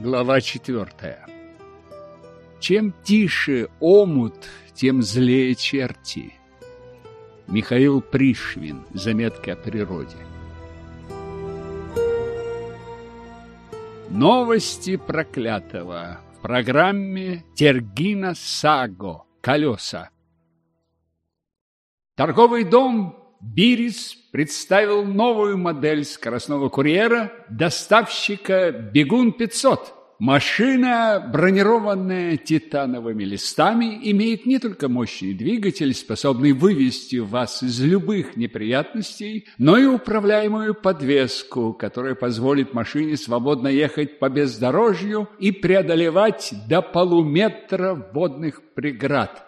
Глава четвертая. Чем тише омут, тем злее черти. Михаил Пришвин. Заметки о природе. Новости проклятого. В программе Тергина Саго. Колеса. Торговый дом Бирис представил новую модель скоростного курьера доставщика «Бегун-500». Машина, бронированная титановыми листами, имеет не только мощный двигатель, способный вывести вас из любых неприятностей, но и управляемую подвеску, которая позволит машине свободно ехать по бездорожью и преодолевать до полуметра водных преград.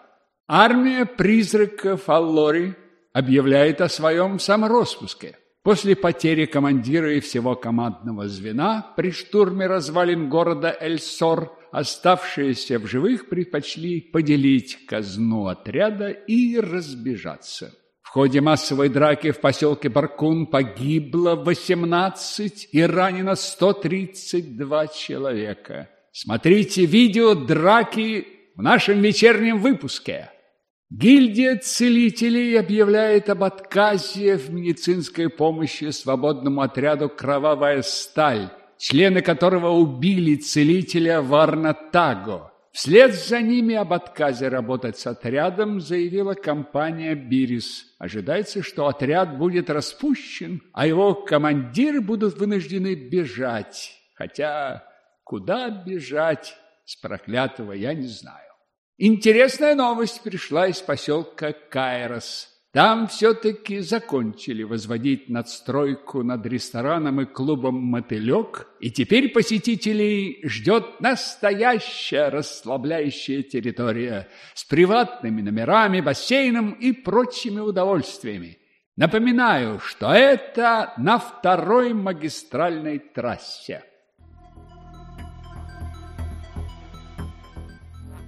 Армия призраков Аллори объявляет о своем самороспуске. После потери командира и всего командного звена при штурме развалин города Эльсор оставшиеся в живых предпочли поделить казну отряда и разбежаться. В ходе массовой драки в поселке Баркун погибло 18 и ранено 132 человека. Смотрите видео драки в нашем вечернем выпуске. Гильдия целителей объявляет об отказе в медицинской помощи свободному отряду «Кровавая сталь», члены которого убили целителя Варнатаго. Вслед за ними об отказе работать с отрядом заявила компания «Бирис». Ожидается, что отряд будет распущен, а его командиры будут вынуждены бежать. Хотя куда бежать с проклятого я не знаю. Интересная новость пришла из поселка Кайрос. Там все-таки закончили возводить надстройку над рестораном и клубом «Мотылек», и теперь посетителей ждет настоящая расслабляющая территория с приватными номерами, бассейном и прочими удовольствиями. Напоминаю, что это на второй магистральной трассе.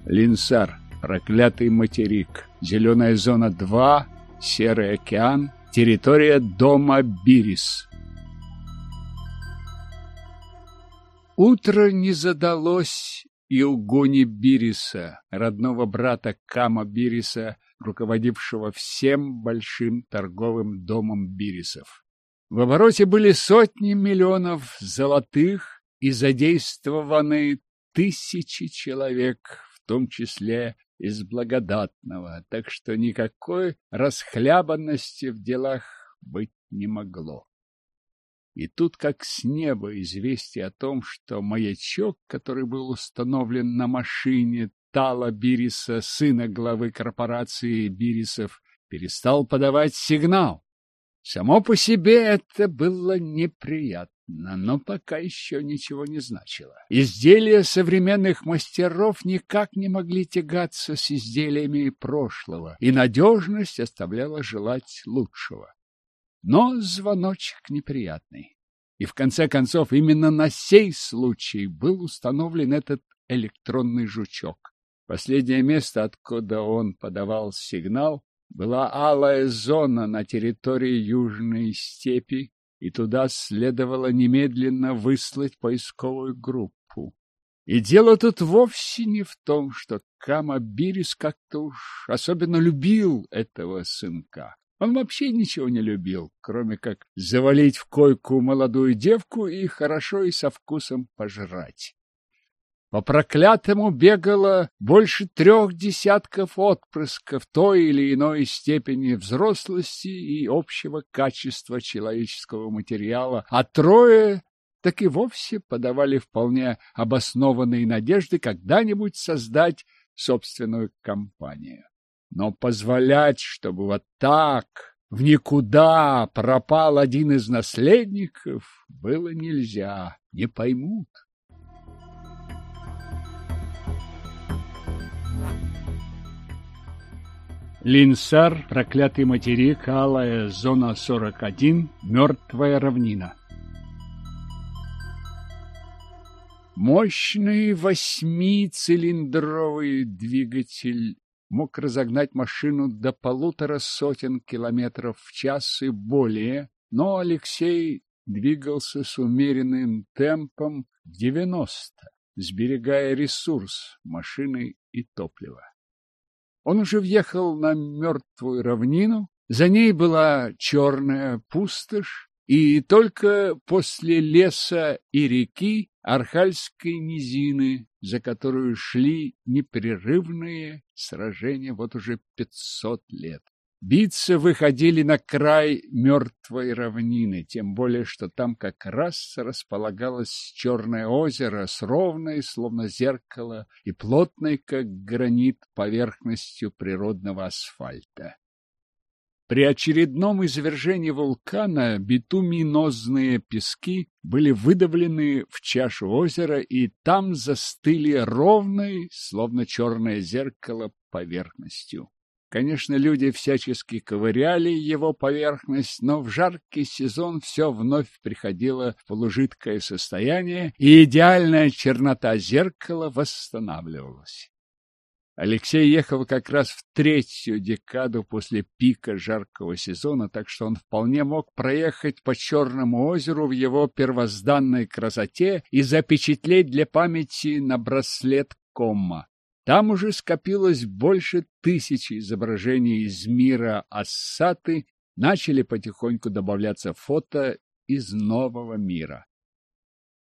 Линсар, проклятый материк, зеленая зона 2, Серый океан, территория дома Бирис. Утро не задалось и у Гони Бириса, родного брата Кама Бириса, руководившего всем большим торговым домом Бирисов. В обороте были сотни миллионов золотых и задействованы тысячи человек, том числе из благодатного, так что никакой расхлябанности в делах быть не могло. И тут как с неба известие о том, что маячок, который был установлен на машине Тала Бириса, сына главы корпорации Бирисов, перестал подавать сигнал. Само по себе это было неприятно но пока еще ничего не значило. Изделия современных мастеров никак не могли тягаться с изделиями прошлого, и надежность оставляла желать лучшего. Но звоночек неприятный. И в конце концов именно на сей случай был установлен этот электронный жучок. Последнее место, откуда он подавал сигнал, была алая зона на территории Южной степи, и туда следовало немедленно выслать поисковую группу. И дело тут вовсе не в том, что Кама Бирис как-то уж особенно любил этого сынка. Он вообще ничего не любил, кроме как завалить в койку молодую девку и хорошо и со вкусом пожрать. По проклятому бегало больше трех десятков отпрысков той или иной степени взрослости и общего качества человеческого материала, а трое так и вовсе подавали вполне обоснованные надежды когда-нибудь создать собственную компанию. Но позволять, чтобы вот так в никуда пропал один из наследников, было нельзя, не поймут. Линсар, проклятый материк, алая зона 41, мертвая равнина. Мощный восьмицилиндровый двигатель мог разогнать машину до полутора сотен километров в час и более, но Алексей двигался с умеренным темпом 90. сберегая ресурс машины и топлива. Он уже въехал на мертвую равнину, за ней была черная пустошь, и только после леса и реки Архальской низины, за которую шли непрерывные сражения вот уже пятьсот лет. Биться выходили на край мертвой равнины, тем более, что там как раз располагалось черное озеро с ровной, словно зеркало, и плотной, как гранит, поверхностью природного асфальта. При очередном извержении вулкана битуминозные пески были выдавлены в чашу озера и там застыли ровной, словно черное зеркало, поверхностью. Конечно, люди всячески ковыряли его поверхность, но в жаркий сезон все вновь приходило в полужидкое состояние, и идеальная чернота зеркала восстанавливалась. Алексей ехал как раз в третью декаду после пика жаркого сезона, так что он вполне мог проехать по Черному озеру в его первозданной красоте и запечатлеть для памяти на браслет комма. Там уже скопилось больше тысячи изображений из мира Ассаты, начали потихоньку добавляться фото из нового мира.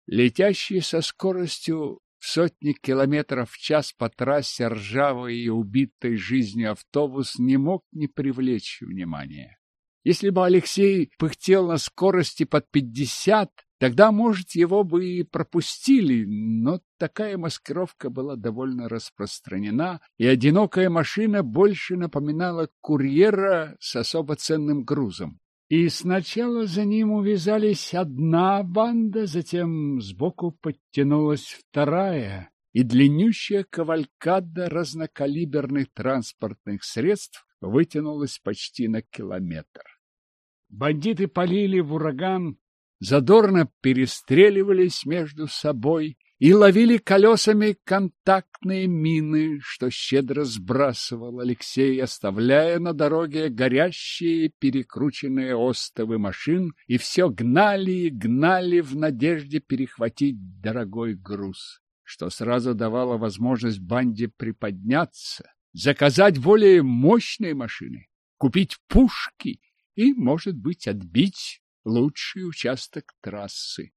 Летящий со скоростью в сотни километров в час по трассе ржавый и убитой жизнью автобус не мог не привлечь внимания. Если бы Алексей пыхтел на скорости под пятьдесят, Тогда, может, его бы и пропустили, но такая маскировка была довольно распространена, и одинокая машина больше напоминала курьера с особо ценным грузом. И сначала за ним увязались одна банда, затем сбоку подтянулась вторая, и длиннющая кавалькада разнокалиберных транспортных средств вытянулась почти на километр. Бандиты полили в ураган задорно перестреливались между собой и ловили колесами контактные мины, что щедро сбрасывал Алексей, оставляя на дороге горящие перекрученные остовы машин, и все гнали и гнали в надежде перехватить дорогой груз, что сразу давало возможность банде приподняться, заказать более мощные машины, купить пушки и, может быть, отбить лучший участок трассы.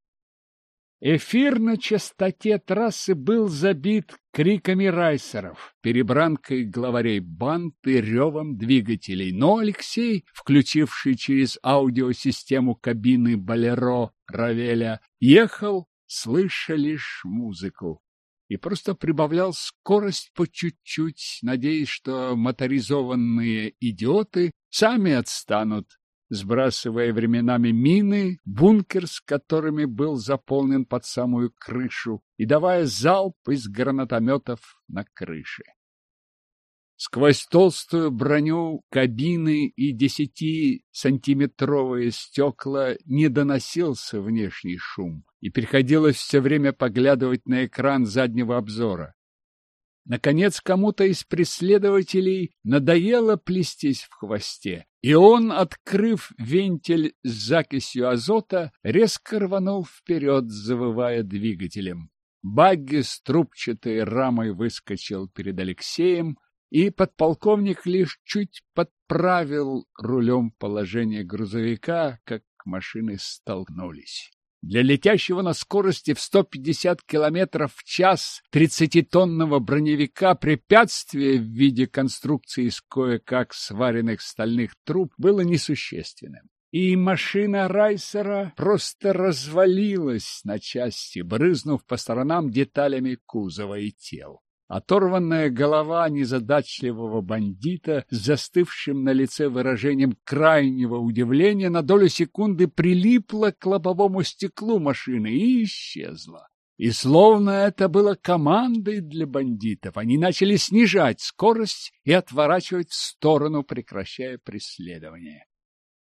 Эфир на частоте трассы был забит криками райсеров, перебранкой главарей банд и ревом двигателей, но Алексей, включивший через аудиосистему кабины Болеро Равеля, ехал, слыша лишь музыку, и просто прибавлял скорость по чуть-чуть, надеясь, что моторизованные идиоты сами отстанут сбрасывая временами мины, бункер с которыми был заполнен под самую крышу, и давая залп из гранатометов на крыше. Сквозь толстую броню кабины и десятисантиметровые стекла не доносился внешний шум, и приходилось все время поглядывать на экран заднего обзора. Наконец, кому-то из преследователей надоело плестись в хвосте, и он, открыв вентиль с закисью азота, резко рванул вперед, завывая двигателем. Багги с трубчатой рамой выскочил перед Алексеем, и подполковник лишь чуть подправил рулем положение грузовика, как машины столкнулись. Для летящего на скорости в 150 км в час 30-тонного броневика препятствие в виде конструкции из кое-как сваренных стальных труб было несущественным. И машина Райсера просто развалилась на части, брызнув по сторонам деталями кузова и тел. Оторванная голова незадачливого бандита с застывшим на лице выражением крайнего удивления на долю секунды прилипла к лобовому стеклу машины и исчезла. И словно это было командой для бандитов, они начали снижать скорость и отворачивать в сторону, прекращая преследование.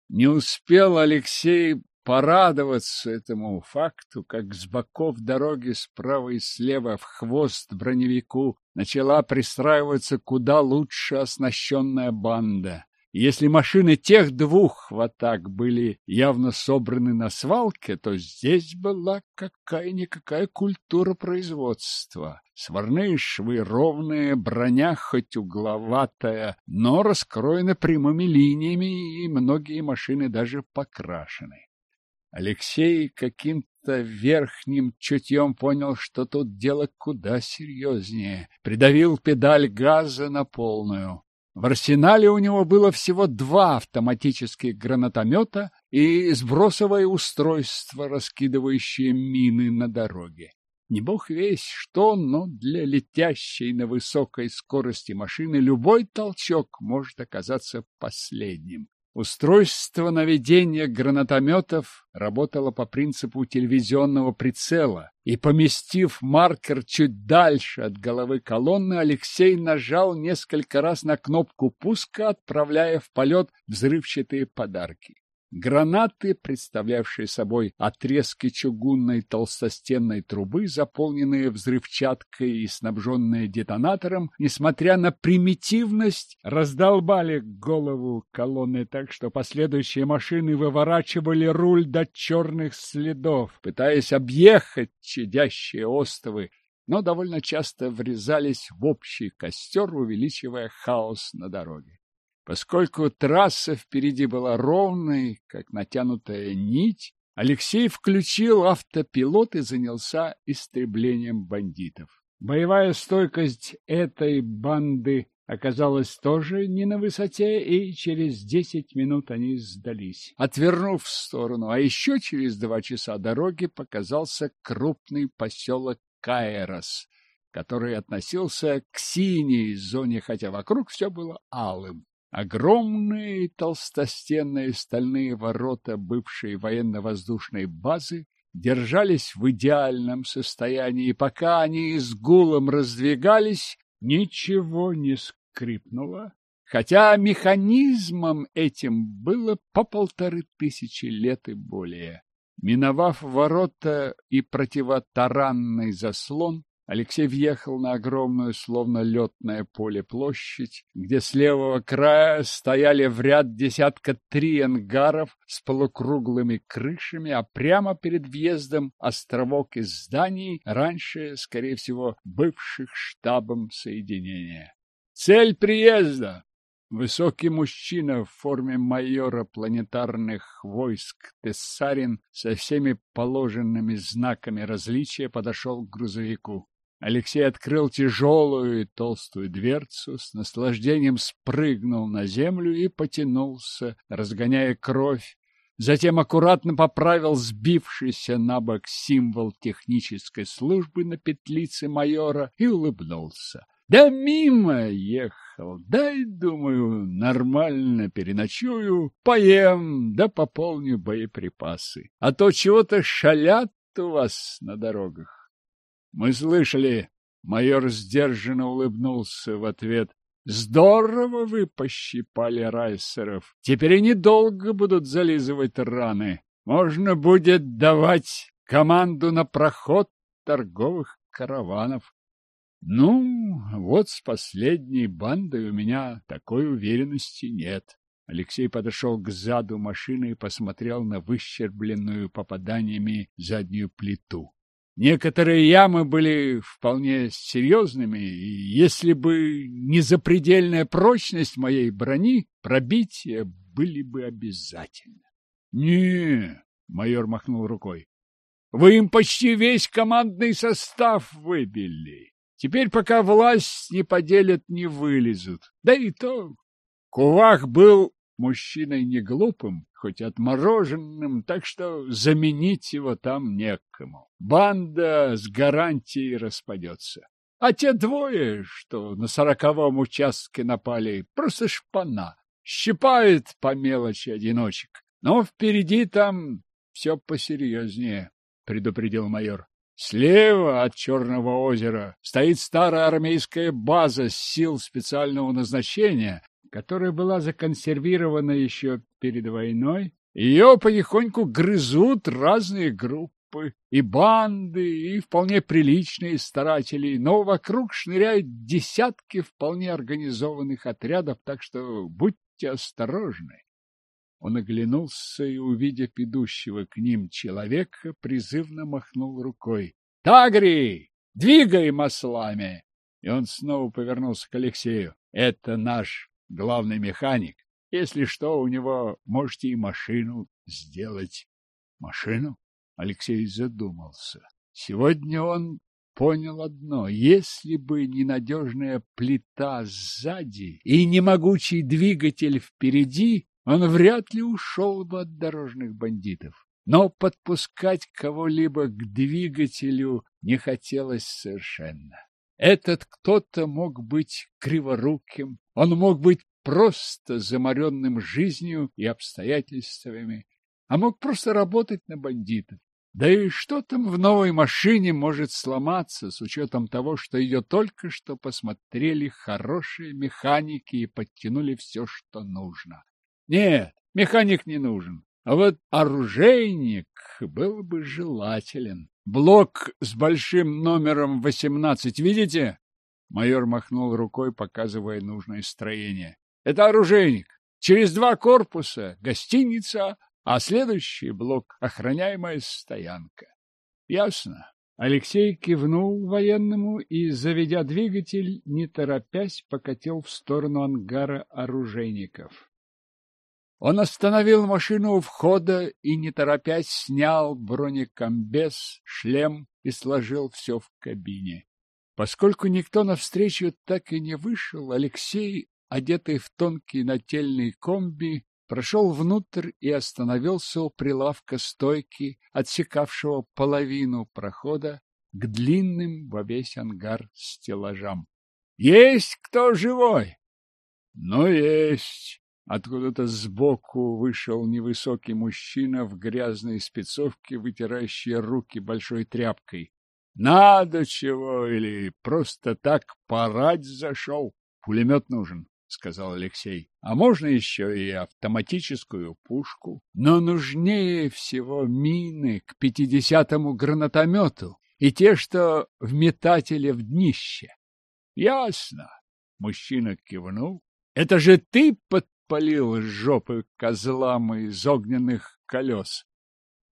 Не успел Алексей порадоваться этому факту, как с боков дороги справа и слева в хвост броневику начала пристраиваться куда лучше оснащенная банда. Если машины тех двух хватак были явно собраны на свалке, то здесь была какая-никакая культура производства. Сварные швы ровные, броня хоть угловатая, но раскроена прямыми линиями, и многие машины даже покрашены. Алексей каким-то верхним чутьем понял, что тут дело куда серьезнее. Придавил педаль газа на полную. В арсенале у него было всего два автоматических гранатомета и сбросовое устройство, раскидывающее мины на дороге. Не бог весь что, но для летящей на высокой скорости машины любой толчок может оказаться последним. Устройство наведения гранатометов работало по принципу телевизионного прицела, и, поместив маркер чуть дальше от головы колонны, Алексей нажал несколько раз на кнопку пуска, отправляя в полет взрывчатые подарки. Гранаты, представлявшие собой отрезки чугунной толстостенной трубы, заполненные взрывчаткой и снабженные детонатором, несмотря на примитивность, раздолбали голову колонны так, что последующие машины выворачивали руль до черных следов, пытаясь объехать чадящие остовы, но довольно часто врезались в общий костер, увеличивая хаос на дороге. Поскольку трасса впереди была ровной, как натянутая нить, Алексей включил автопилот и занялся истреблением бандитов. Боевая стойкость этой банды оказалась тоже не на высоте, и через десять минут они сдались, отвернув в сторону. А еще через два часа дороги показался крупный поселок Каэрос, который относился к синей зоне, хотя вокруг все было алым. Огромные толстостенные стальные ворота бывшей военно-воздушной базы держались в идеальном состоянии, пока они с гулом раздвигались, ничего не скрипнуло, хотя механизмом этим было по полторы тысячи лет и более. Миновав ворота и противотаранный заслон, Алексей въехал на огромную, словно летное поле, площадь, где с левого края стояли в ряд десятка три ангаров с полукруглыми крышами, а прямо перед въездом островок из зданий, раньше, скорее всего, бывших штабом соединения. Цель приезда Высокий мужчина в форме майора планетарных войск Тессарин со всеми положенными знаками различия подошел к грузовику. Алексей открыл тяжелую и толстую дверцу, с наслаждением спрыгнул на землю и потянулся, разгоняя кровь. Затем аккуратно поправил сбившийся на бок символ технической службы на петлице майора и улыбнулся. Да мимо ехал, дай, думаю, нормально переночую, поем, да пополню боеприпасы. А то чего-то шалят у вас на дорогах. Мы слышали. Майор сдержанно улыбнулся в ответ. Здорово вы пощипали райсеров. Теперь они долго будут зализывать раны. Можно будет давать команду на проход торговых караванов. Ну, вот с последней бандой у меня такой уверенности нет. Алексей подошел к заду машины и посмотрел на выщербленную попаданиями заднюю плиту. Некоторые ямы были вполне серьезными, и если бы не запредельная прочность моей брони, пробития были бы обязательно. — Не, — майор махнул рукой, — вы им почти весь командный состав выбили. Теперь, пока власть не поделят, не вылезут. Да и то. Кувах был мужчиной не глупым, хоть отмороженным, так что заменить его там некому. Банда с гарантией распадется. А те двое, что на сороковом участке напали, просто шпана. Щипают по мелочи одиночек. Но впереди там все посерьезнее, предупредил майор. Слева от Черного озера стоит старая армейская база сил специального назначения, которая была законсервирована еще перед войной. Ее потихоньку грызут разные группы, и банды, и вполне приличные старатели, но вокруг шныряют десятки вполне организованных отрядов, так что будьте осторожны. Он оглянулся и, увидев идущего к ним человека, призывно махнул рукой. — Тагри, двигай маслами! И он снова повернулся к Алексею. — Это наш главный механик. Если что, у него можете и машину сделать. — Машину? Алексей задумался. Сегодня он понял одно. Если бы не надежная плита сзади и не могучий двигатель впереди, он вряд ли ушел бы от дорожных бандитов. Но подпускать кого-либо к двигателю не хотелось совершенно. Этот кто-то мог быть криворуким, он мог быть просто заморенным жизнью и обстоятельствами, а мог просто работать на бандитов. Да и что там в новой машине может сломаться, с учетом того, что ее только что посмотрели хорошие механики и подтянули все, что нужно. Нет, механик не нужен. А вот оружейник был бы желателен. Блок с большим номером 18, видите? Майор махнул рукой, показывая нужное строение. Это оружейник. Через два корпуса гостиница, а следующий блок — охраняемая стоянка. Ясно. Алексей кивнул военному и, заведя двигатель, не торопясь, покатил в сторону ангара оружейников. Он остановил машину у входа и, не торопясь, снял бронекомбез, шлем и сложил все в кабине. Поскольку никто навстречу так и не вышел, Алексей, одетый в тонкий нательный комби, прошел внутрь и остановился у прилавка стойки, отсекавшего половину прохода к длинным во весь ангар стеллажам. — Есть кто живой? — Ну, есть. Откуда-то сбоку вышел невысокий мужчина в грязной спецовке, вытирающий руки большой тряпкой. — Надо чего или просто так порать зашел? Пулемет нужен. — сказал Алексей. — А можно еще и автоматическую пушку. Но нужнее всего мины к пятидесятому гранатомету и те, что в метателе в днище. — Ясно. Мужчина кивнул. — Это же ты подпалил жопы козлам из огненных колес?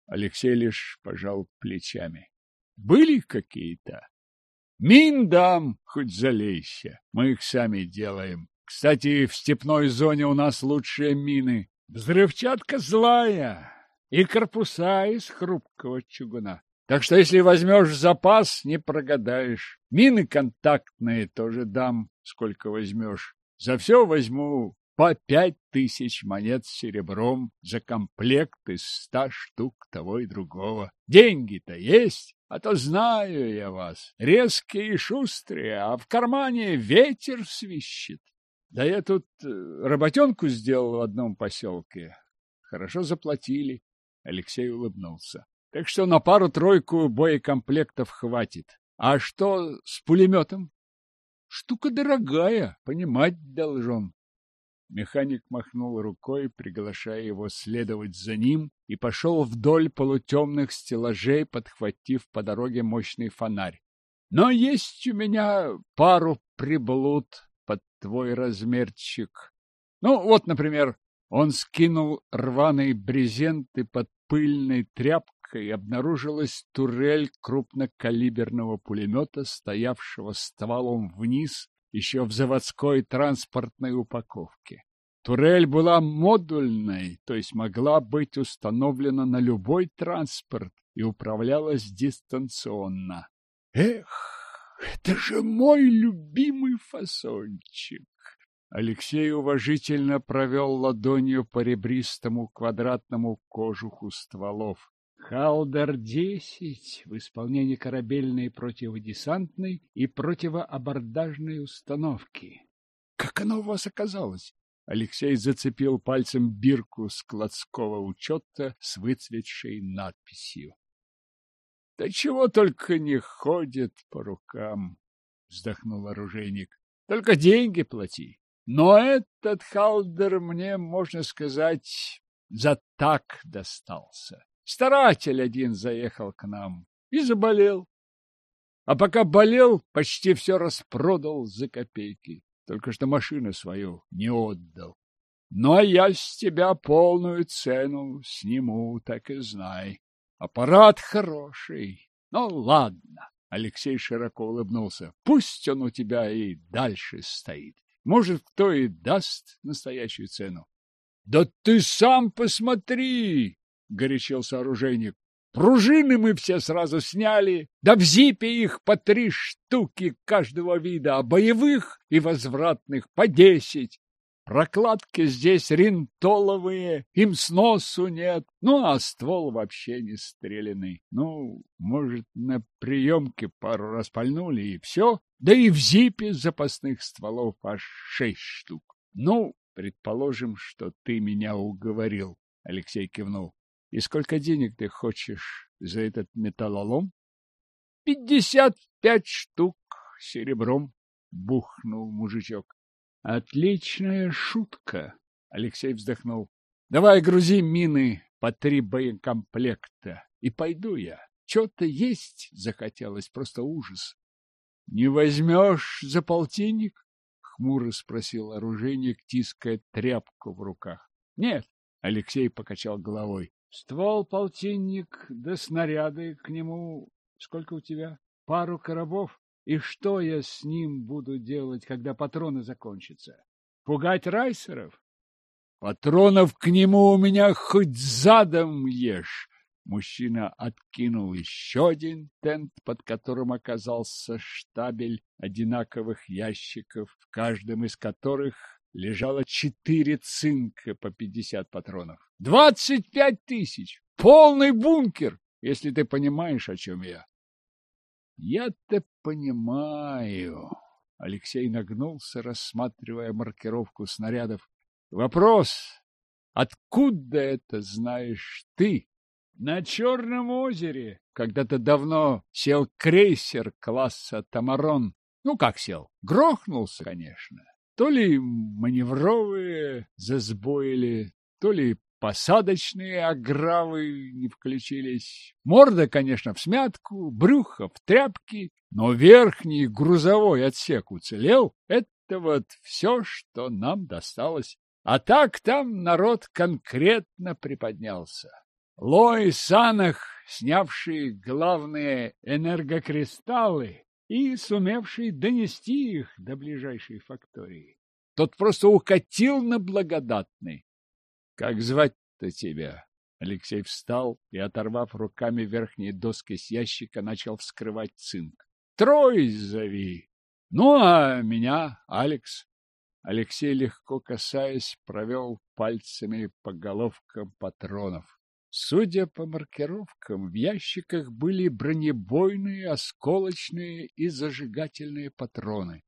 Алексей лишь пожал плечами. — Были какие-то? — Мин дам, хоть залейся. Мы их сами делаем. Кстати, в степной зоне у нас лучшие мины. Взрывчатка злая и корпуса из хрупкого чугуна. Так что если возьмешь запас, не прогадаешь. Мины контактные тоже дам, сколько возьмешь. За все возьму по пять тысяч монет с серебром за комплект из ста штук того и другого. Деньги-то есть, а то знаю я вас. Резкие и шустрые, а в кармане ветер свищет. Да я тут э, работенку сделал в одном поселке. Хорошо заплатили. Алексей улыбнулся. Так что на пару-тройку боекомплектов хватит. А что с пулеметом? Штука дорогая, понимать должен. Механик махнул рукой, приглашая его следовать за ним, и пошел вдоль полутемных стеллажей, подхватив по дороге мощный фонарь. Но есть у меня пару приблуд, под твой размерчик. Ну, вот, например, он скинул рваный брезент и под пыльной тряпкой обнаружилась турель крупнокалиберного пулемета, стоявшего стволом вниз еще в заводской транспортной упаковке. Турель была модульной, то есть могла быть установлена на любой транспорт и управлялась дистанционно. Эх! Это же мой любимый фасончик. Алексей уважительно провел ладонью по ребристому квадратному кожуху стволов. Халдер-10 в исполнении корабельной противодесантной и противоабордажной установки. Как оно у вас оказалось? Алексей зацепил пальцем бирку складского учета с выцветшей надписью. — Да чего только не ходит по рукам, — вздохнул оружейник. — Только деньги плати. Но этот халдер мне, можно сказать, за так достался. Старатель один заехал к нам и заболел. А пока болел, почти все распродал за копейки. Только что машину свою не отдал. Ну, а я с тебя полную цену сниму, так и знай. Аппарат хороший. Ну, ладно. Алексей широко улыбнулся. Пусть он у тебя и дальше стоит. Может, кто и даст настоящую цену. — Да ты сам посмотри! — горячился оружейник. Пружины мы все сразу сняли, да в зипе их по три штуки каждого вида, а боевых и возвратных по десять. Прокладки здесь ринтоловые, им сносу нет, ну, а ствол вообще не стреляный. Ну, может, на приемке пару раз пальнули, и все. Да и в зипе запасных стволов аж шесть штук. Ну, предположим, что ты меня уговорил, — Алексей кивнул. И сколько денег ты хочешь за этот металлолом? — Пятьдесят пять штук серебром, — бухнул мужичок. Отличная шутка, Алексей вздохнул. Давай грузи мины по три боекомплекта, и пойду я. Что-то есть захотелось, просто ужас. Не возьмешь за полтинник? Хмуро спросил оружейник, тиская тряпку в руках. Нет, Алексей покачал головой. Ствол полтинник, да снаряды к нему. Сколько у тебя? Пару коробов? И что я с ним буду делать, когда патроны закончатся? Пугать райсеров? Патронов к нему у меня хоть задом ешь. Мужчина откинул еще один тент, под которым оказался штабель одинаковых ящиков, в каждом из которых лежало четыре цинка по пятьдесят патронов. Двадцать пять тысяч! Полный бункер, если ты понимаешь, о чем я. Я-то понимаю. Алексей нагнулся, рассматривая маркировку снарядов. Вопрос, откуда это знаешь ты? На Черном озере когда-то давно сел крейсер класса «Тамарон». Ну, как сел? Грохнулся, конечно. То ли маневровые засбоили, то ли Посадочные агравы не включились. Морда, конечно, в смятку, брюхо в тряпки, но верхний грузовой отсек уцелел. Это вот все, что нам досталось. А так там народ конкретно приподнялся. Лой Санах, снявший главные энергокристаллы и сумевший донести их до ближайшей фактории. Тот просто укатил на благодатный. Как звать-то тебя? Алексей встал и, оторвав руками верхние доски с ящика, начал вскрывать цинк. Трой зови. Ну, а меня Алекс. Алексей, легко касаясь, провел пальцами по головкам патронов. Судя по маркировкам, в ящиках были бронебойные, осколочные и зажигательные патроны.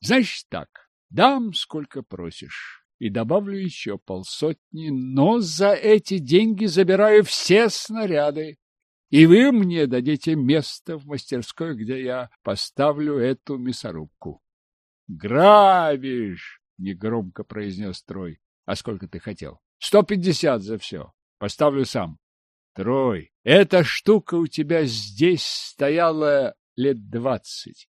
Значит так, дам сколько просишь и добавлю еще полсотни, но за эти деньги забираю все снаряды, и вы мне дадите место в мастерской, где я поставлю эту мясорубку. — Грабишь! — негромко произнес Трой. — А сколько ты хотел? — Сто пятьдесят за все. Поставлю сам. — Трой, эта штука у тебя здесь стояла лет двадцать.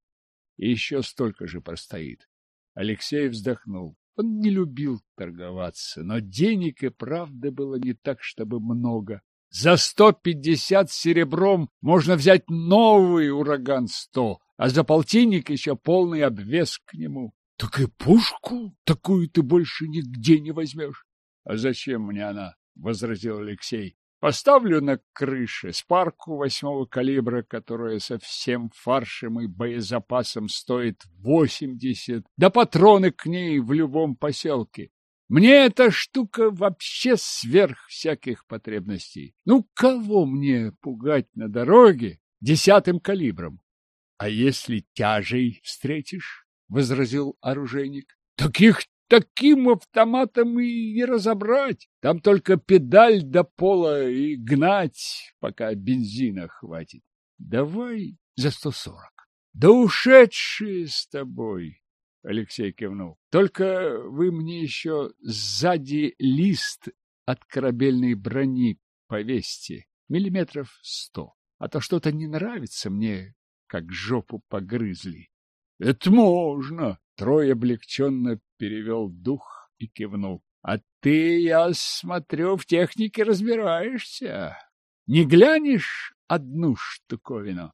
И еще столько же простоит. Алексей вздохнул. Он не любил торговаться, но денег и правда было не так, чтобы много. За сто пятьдесят серебром можно взять новый ураган-сто, а за полтинник еще полный обвес к нему. Так и пушку такую ты больше нигде не возьмешь. — А зачем мне она? — возразил Алексей. Поставлю на крыше спарку восьмого калибра, которая со всем фаршем и боезапасом стоит восемьдесят, да патроны к ней в любом поселке. Мне эта штука вообще сверх всяких потребностей. Ну, кого мне пугать на дороге десятым калибром? — А если тяжей встретишь? — возразил оружейник. — Таких таким автоматом и не разобрать. Там только педаль до пола и гнать, пока бензина хватит. Давай за сто сорок. Да ушедшие с тобой, Алексей кивнул. Только вы мне еще сзади лист от корабельной брони повесьте, миллиметров сто. А то что-то не нравится мне, как жопу погрызли. — Это можно, Трой облегченно перевел дух и кивнул. А ты, я смотрю, в технике разбираешься. Не глянешь одну штуковину?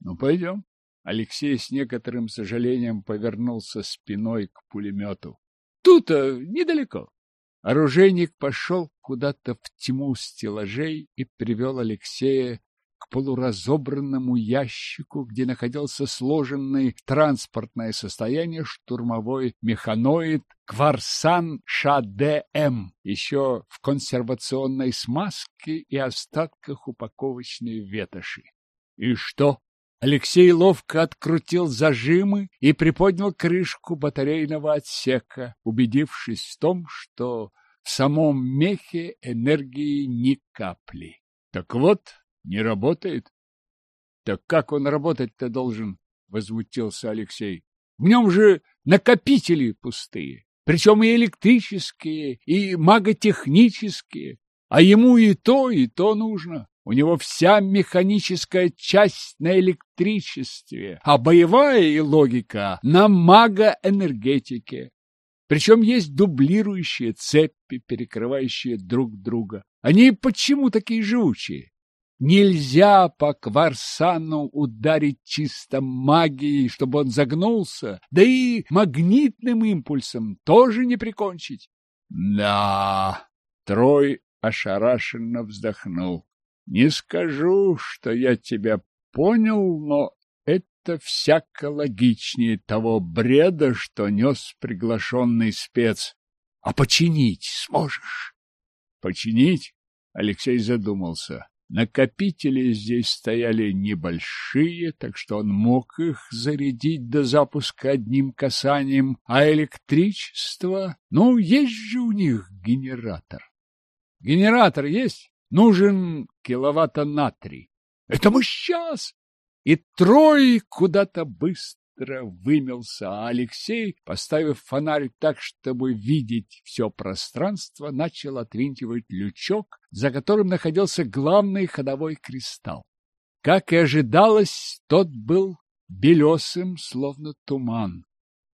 Ну, пойдем. Алексей с некоторым сожалением повернулся спиной к пулемету. Тут-то недалеко. Оружейник пошел куда-то в тьму стеллажей и привел Алексея полуразобранному ящику, где находился сложенный транспортное состояние штурмовой механоид Кварсан ШДМ, еще в консервационной смазке и остатках упаковочной ветоши. И что? Алексей ловко открутил зажимы и приподнял крышку батарейного отсека, убедившись в том, что в самом мехе энергии ни капли. Так вот, не работает. Так как он работать-то должен? Возмутился Алексей. В нем же накопители пустые, причем и электрические, и маготехнические, а ему и то, и то нужно. У него вся механическая часть на электричестве, а боевая и логика на магоэнергетике. Причем есть дублирующие цепи, перекрывающие друг друга. Они почему такие живучие? Нельзя по Кварсану ударить чисто магией, чтобы он загнулся, да и магнитным импульсом тоже не прикончить. Да, Трой ошарашенно вздохнул. Не скажу, что я тебя понял, но это всяко логичнее того бреда, что нес приглашенный спец. А починить сможешь? Починить? Алексей задумался. Накопители здесь стояли небольшие, так что он мог их зарядить до запуска одним касанием, а электричество... Ну, есть же у них генератор. Генератор есть? Нужен киловатта натрий. Это мы сейчас! И Трой куда-то быстро вымелся, а Алексей, поставив фонарь так, чтобы видеть все пространство, начал отвинтивать лючок, за которым находился главный ходовой кристалл. Как и ожидалось, тот был белесым, словно туман.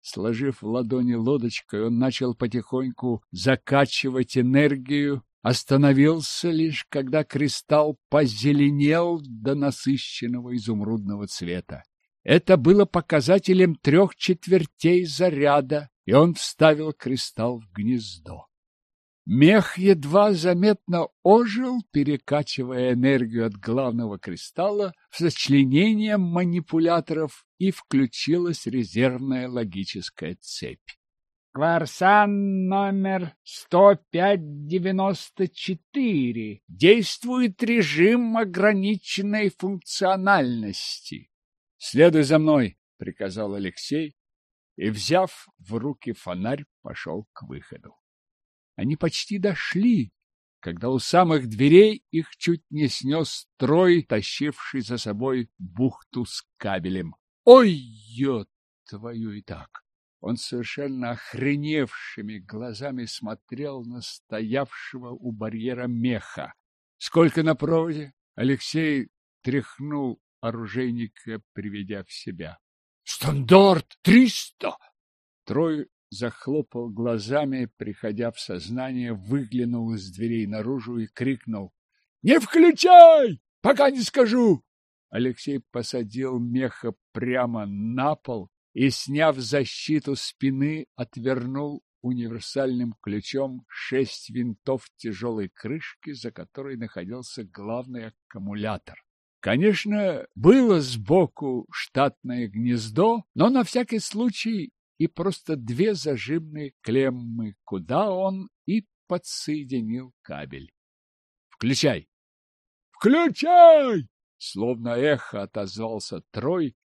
Сложив в ладони лодочкой, он начал потихоньку закачивать энергию, остановился лишь, когда кристалл позеленел до насыщенного изумрудного цвета. Это было показателем трех четвертей заряда, и он вставил кристалл в гнездо. Мех едва заметно ожил, перекачивая энергию от главного кристалла в сочленение манипуляторов, и включилась резервная логическая цепь. Кварсан номер 105-94. Действует режим ограниченной функциональности. Следуй за мной, приказал Алексей и, взяв в руки фонарь, пошел к выходу. Они почти дошли, когда у самых дверей их чуть не снес трой, тащивший за собой бухту с кабелем. Ой, ё твою и так! Он совершенно охреневшими глазами смотрел на стоявшего у барьера меха. Сколько на проводе? Алексей тряхнул оружейника, приведя в себя. Стандарт триста! Трой захлопал глазами, приходя в сознание, выглянул из дверей наружу и крикнул. — Не включай, пока не скажу! Алексей посадил меха прямо на пол и, сняв защиту спины, отвернул универсальным ключом шесть винтов тяжелой крышки, за которой находился главный аккумулятор. Конечно, было сбоку штатное гнездо, но на всякий случай и просто две зажимные клеммы, куда он и подсоединил кабель. «Включай!» «Включай!» Словно эхо отозвался Трой,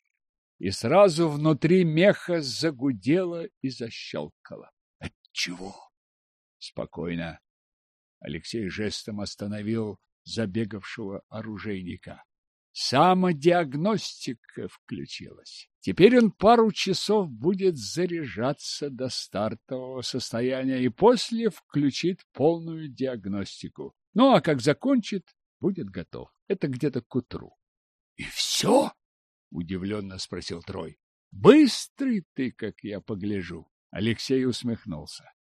и сразу внутри меха загудело и защелкало. Отчего? Спокойно. Алексей жестом остановил забегавшего оружейника. Самодиагностика включилась. Теперь он пару часов будет заряжаться до стартового состояния и после включит полную диагностику. Ну, а как закончит, будет готов. Это где-то к утру. — И все? удивленно спросил Трой. Быстрый ты, как я погляжу. Алексей усмехнулся.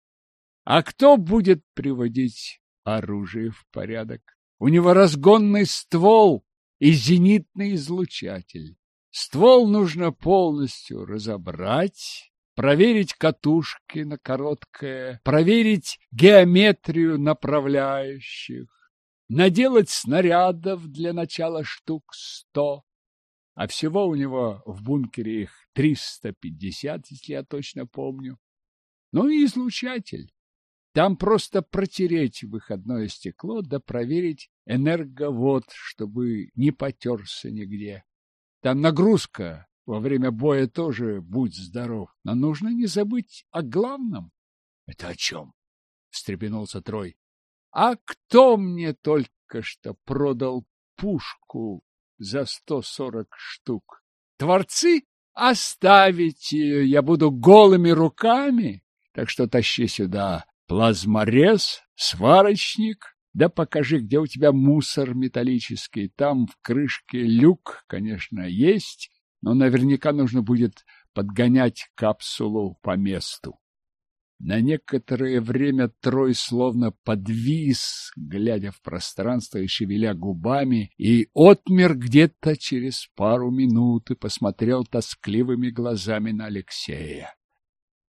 А кто будет приводить оружие в порядок? У него разгонный ствол и зенитный излучатель. Ствол нужно полностью разобрать, проверить катушки на короткое, проверить геометрию направляющих, наделать снарядов для начала штук сто, а всего у него в бункере их триста пятьдесят, если я точно помню. Ну и излучатель. Там просто протереть выходное стекло да проверить энерговод, чтобы не потерся нигде. Там нагрузка во время боя тоже будь здоров. Но нужно не забыть о главном. — Это о чем? — встрепенулся Трой. — А кто мне только что продал пушку за сто сорок штук? Творцы? Оставить ее я буду голыми руками, так что тащи сюда плазморез, сварочник, да покажи, где у тебя мусор металлический. Там в крышке люк, конечно, есть, но наверняка нужно будет подгонять капсулу по месту. На некоторое время Трой словно подвис, глядя в пространство и шевеля губами, и отмер где-то через пару минут и посмотрел тоскливыми глазами на Алексея.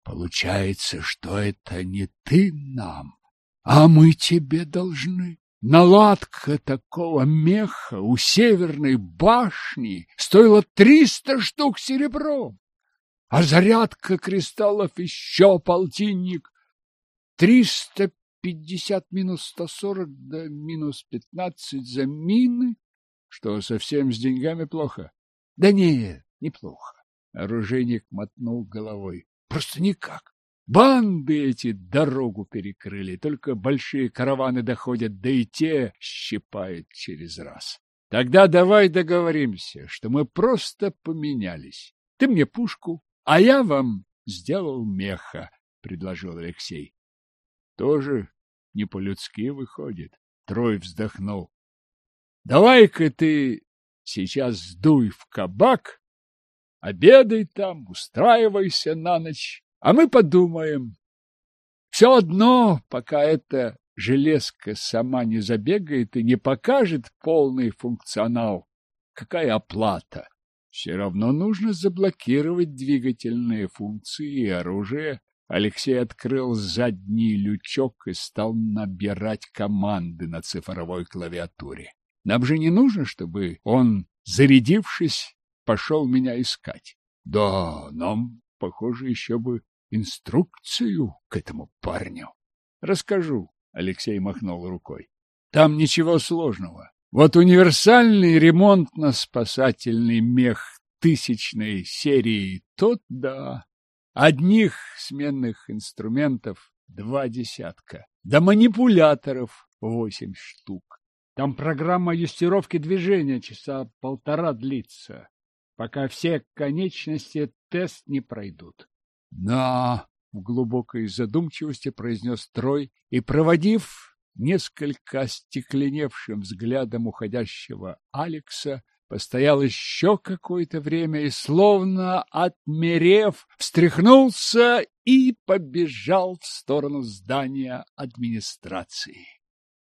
Получается, что это не ты нам, а мы тебе должны. Наладка такого меха у северной башни стоила триста штук серебром, а зарядка кристаллов еще полтинник. Триста пятьдесят минус сто сорок да минус пятнадцать за мины, что совсем с деньгами плохо. Да нет, неплохо. Оружейник мотнул головой. Просто никак. Банды эти дорогу перекрыли, только большие караваны доходят, да и те щипают через раз. Тогда давай договоримся, что мы просто поменялись. Ты мне пушку, а я вам сделал меха, — предложил Алексей. Тоже не по-людски выходит. Трой вздохнул. Давай-ка ты сейчас сдуй в кабак, обедай там, устраивайся на ночь, а мы подумаем. Все одно, пока эта железка сама не забегает и не покажет полный функционал, какая оплата? Все равно нужно заблокировать двигательные функции и оружие. Алексей открыл задний лючок и стал набирать команды на цифровой клавиатуре. Нам же не нужно, чтобы он, зарядившись, пошел меня искать. Да, нам, похоже, еще бы инструкцию к этому парню. Расскажу, Алексей махнул рукой. Там ничего сложного. Вот универсальный ремонтно-спасательный мех тысячной серии, тот да. Одних сменных инструментов два десятка, да манипуляторов восемь штук. Там программа юстировки движения часа полтора длится, пока все конечности тест не пройдут. — Да, — в глубокой задумчивости произнес Трой и, проводив несколько остекленевшим взглядом уходящего Алекса, постоял еще какое-то время и, словно отмерев, встряхнулся и побежал в сторону здания администрации.